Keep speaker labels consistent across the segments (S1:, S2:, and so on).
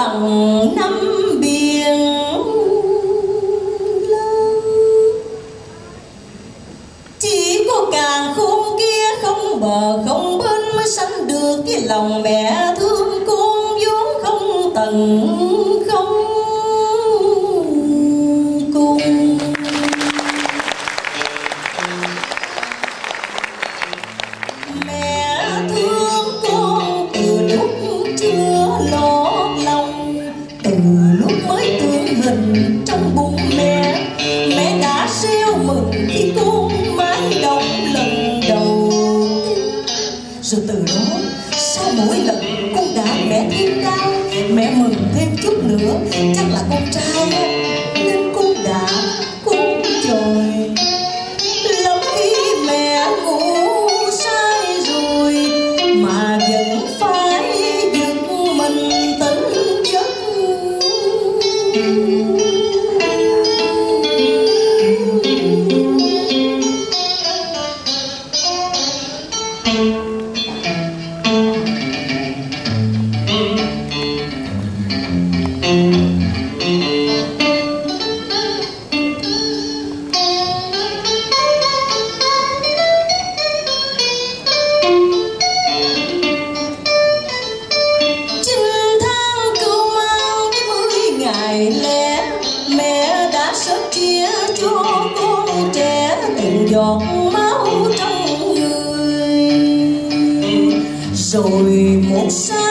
S1: bằng năm biển lớn chỉ có càng khôn kia không bờ, không bên mới sánh được cái lòng mẹ thương con vốn không tận mình trong bụng mẹ. Mẹ đã reo mừng khi con mái động lần đầu. Rồi từ đó, sau mỗi lần con đã mẹ thêm đau mẹ mừng thêm chút nữa. Chắc là con trai nên con đã ngày lẽ Mẹ đã sớt chia cho con trẻ từng giọt máu trong người. Rồi một sáng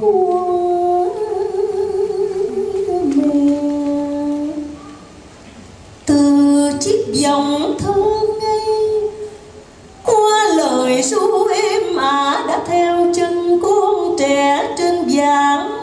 S1: của mẹ từ chiếc vòng thơ ngây qua lời ru êm ả đã theo chân con trẻ trên dáng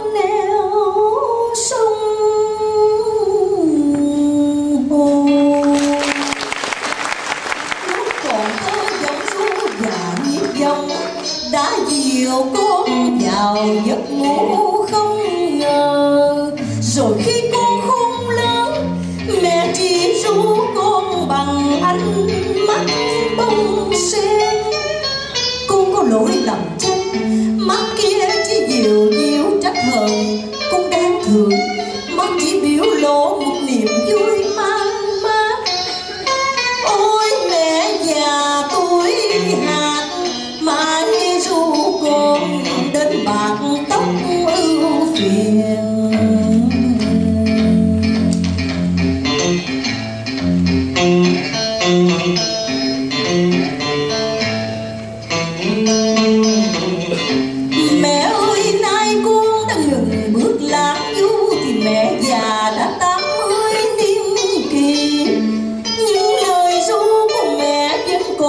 S1: chiều con vào giấc ngủ không ngờ. Rồi khi con khôn lớn mẹ chỉ ru con bằng ánh mắt bông sen. Con có lỗi lầm chân, mắt kia chỉ dịu dịu trách hờn. Con đang thường mắt chỉ biểu lộ một niềm vui.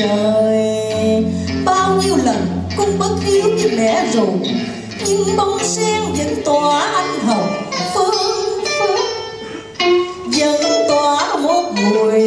S1: trời. Bao nhiêu lần cũng bất hiếu với mẹ rồi Nhưng bông sen vẫn tỏa ánh hồng phương phương, vẫn tỏa một mùi